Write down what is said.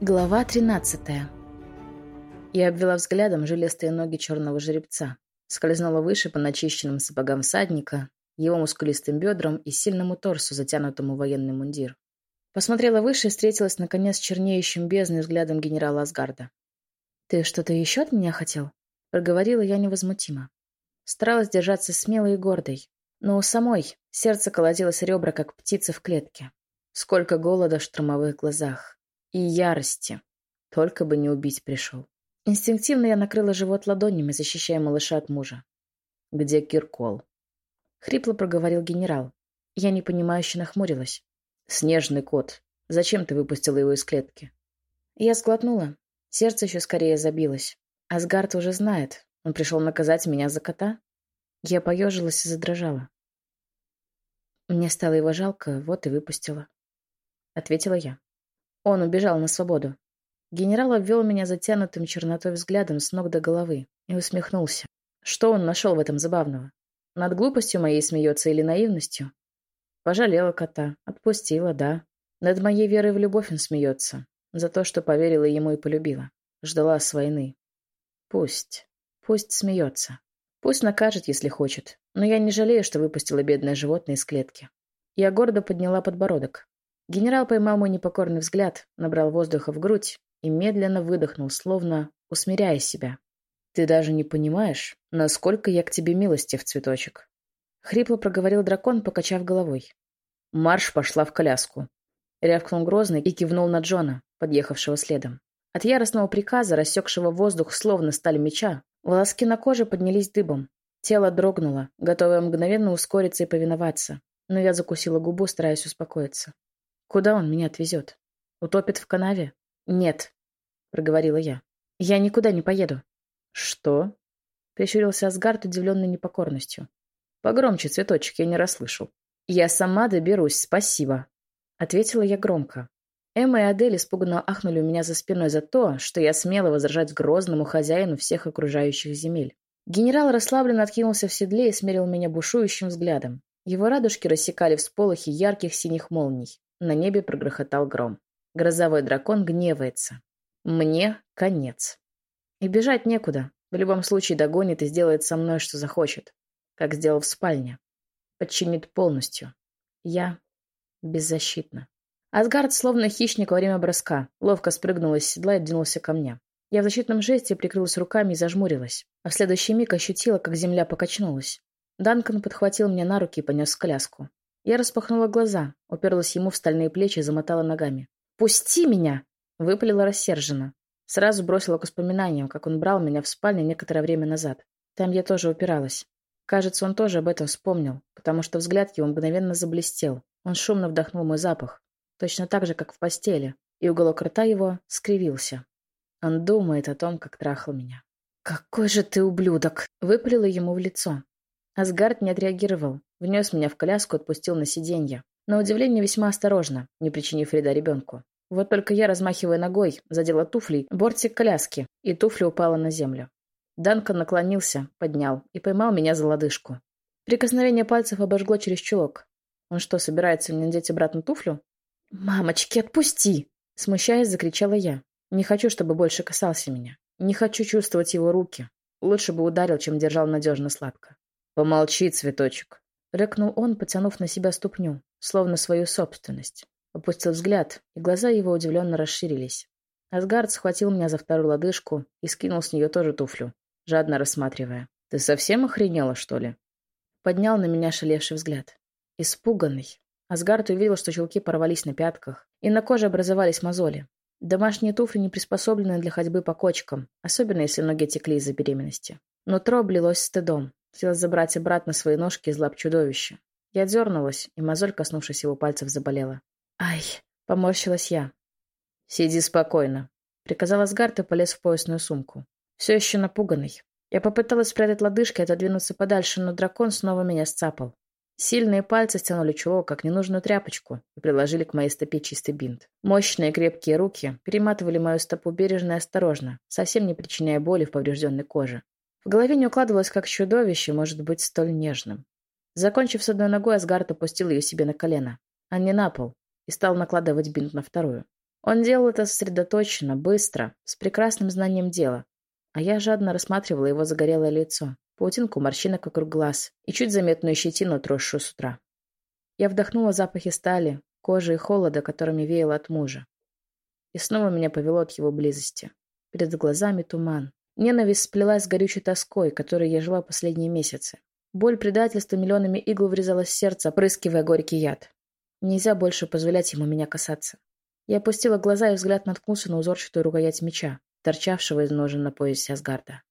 Глава 13 Я обвела взглядом жилистые ноги черного жеребца, скользнула выше по начищенным сапогам всадника, его мускулистым бедрам и сильному торсу, затянутому военный мундир. Посмотрела выше и встретилась, наконец, с чернеющим бездной взглядом генерала Асгарда. «Ты что-то еще от меня хотел?» — проговорила я невозмутимо. Старалась держаться смелой и гордой, но у самой сердце колотилось ребра, как птица в клетке. Сколько голода в штормовых глазах и ярости. Только бы не убить пришел. Инстинктивно я накрыла живот ладонями, защищая малыша от мужа. «Где Киркол?» Хрипло проговорил генерал. Я непонимающе нахмурилась. «Снежный кот. Зачем ты выпустила его из клетки?» Я сглотнула. Сердце еще скорее забилось. Асгард уже знает. Он пришел наказать меня за кота? Я поежилась и задрожала. Мне стало его жалко, вот и выпустила. Ответила я. Он убежал на свободу. Генерал обвел меня затянутым чернотой взглядом с ног до головы и усмехнулся. Что он нашел в этом забавного? Над глупостью моей смеется или наивностью? Пожалела кота, отпустила, да. Над моей верой в любовь он смеется. За то, что поверила ему и полюбила. Ждала с войны. Пусть. Пусть смеется. Пусть накажет, если хочет. Но я не жалею, что выпустила бедное животное из клетки. Я гордо подняла подбородок. Генерал поймал мой непокорный взгляд, набрал воздуха в грудь и медленно выдохнул, словно усмиряя себя. «Ты даже не понимаешь, насколько я к тебе милостив, цветочек!» Хрипло проговорил дракон, покачав головой. Марш пошла в коляску. Рявкнул грозный и кивнул на Джона, подъехавшего следом. От яростного приказа, рассекшего воздух словно сталь меча, волоски на коже поднялись дыбом. Тело дрогнуло, готовое мгновенно ускориться и повиноваться, но я закусила губу, стараясь успокоиться. Куда он меня отвезет? Утопит в канаве? Нет, проговорила я. Я никуда не поеду. Что? Прищурился Асгард, удивленный непокорностью. Погромче, цветочек, я не расслышал. Я сама доберусь, спасибо. Ответила я громко. Эмма и Адель испуганно ахнули у меня за спиной за то, что я смела возражать грозному хозяину всех окружающих земель. Генерал расслабленно откинулся в седле и смерил меня бушующим взглядом. Его радужки рассекали всполохи ярких синих молний. На небе прогрохотал гром. Грозовой дракон гневается. Мне конец. И бежать некуда. В любом случае догонит и сделает со мной, что захочет. Как сделал в спальне. Подчинит полностью. Я беззащитна. Асгард, словно хищник во время броска, ловко спрыгнул из седла и двинулся ко мне. Я в защитном жесте прикрылась руками и зажмурилась, а в следующий миг ощутила, как земля покачнулась. Данкан подхватил меня на руки и понес коляску. Я распахнула глаза, уперлась ему в стальные плечи и замотала ногами. «Пусти меня!» — выпалила рассерженно. Сразу бросила к воспоминаниям, как он брал меня в спальне некоторое время назад. Там я тоже упиралась. Кажется, он тоже об этом вспомнил, потому что взгляд его мгновенно заблестел. Он шумно вдохнул мой запах, точно так же, как в постели, и уголок рта его скривился. Он думает о том, как трахал меня. «Какой же ты ублюдок!» — выпалила ему в лицо. Асгард не отреагировал, внес меня в коляску, отпустил на сиденье. На удивление весьма осторожно, не причинив вреда ребенку. Вот только я, размахивая ногой, задела туфлей бортик коляски, и туфля упала на землю. Данкан наклонился, поднял и поймал меня за лодыжку. Прикосновение пальцев обожгло через чулок. Он что, собирается мне надеть обратно туфлю? «Мамочки, отпусти!» Смущаясь, закричала я. «Не хочу, чтобы больше касался меня. Не хочу чувствовать его руки. Лучше бы ударил, чем держал надежно сладко. «Помолчи, цветочек!» Рыкнул он, потянув на себя ступню, словно свою собственность. Опустил взгляд, и глаза его удивленно расширились. Асгард схватил меня за вторую лодыжку и скинул с нее тоже туфлю, жадно рассматривая. «Ты совсем охренела, что ли?» Поднял на меня шалевший взгляд. Испуганный. Асгард увидел, что чулки порвались на пятках, и на коже образовались мозоли. Домашние туфли не приспособлены для ходьбы по кочкам, особенно если ноги текли из-за беременности. Нутро облилось стыдом, Хотелось забрать обратно свои ножки из лап чудовища. Я дернулась, и мозоль, коснувшись его пальцев, заболела. «Ай!» — поморщилась я. «Сиди спокойно», — приказал Асгард и полез в поясную сумку. Все еще напуганный. Я попыталась спрятать лодыжки и отодвинуться подальше, но дракон снова меня сцапал. Сильные пальцы стянули чулок, как ненужную тряпочку, и приложили к моей стопе чистый бинт. Мощные крепкие руки перематывали мою стопу бережно и осторожно, совсем не причиняя боли в поврежденной коже. В голове не укладывалось, как чудовище может быть столь нежным. Закончив с одной ногой, Асгард опустил ее себе на колено, а не на пол, и стал накладывать бинт на вторую. Он делал это сосредоточенно, быстро, с прекрасным знанием дела. А я жадно рассматривала его загорелое лицо, паутинку морщинок вокруг глаз и чуть заметную щетину, отросшую с утра. Я вдохнула запахи стали, кожи и холода, которыми веяло от мужа. И снова меня повело от его близости. Перед глазами туман. Ненависть сплелась с горючей тоской, которой я жила последние месяцы. Боль предательства миллионами игл врезалась в сердце, опрыскивая горький яд. Нельзя больше позволять ему меня касаться. Я опустила глаза, и взгляд наткнулся на узорчатую рукоять меча, торчавшего из ножен на поясе Асгарда.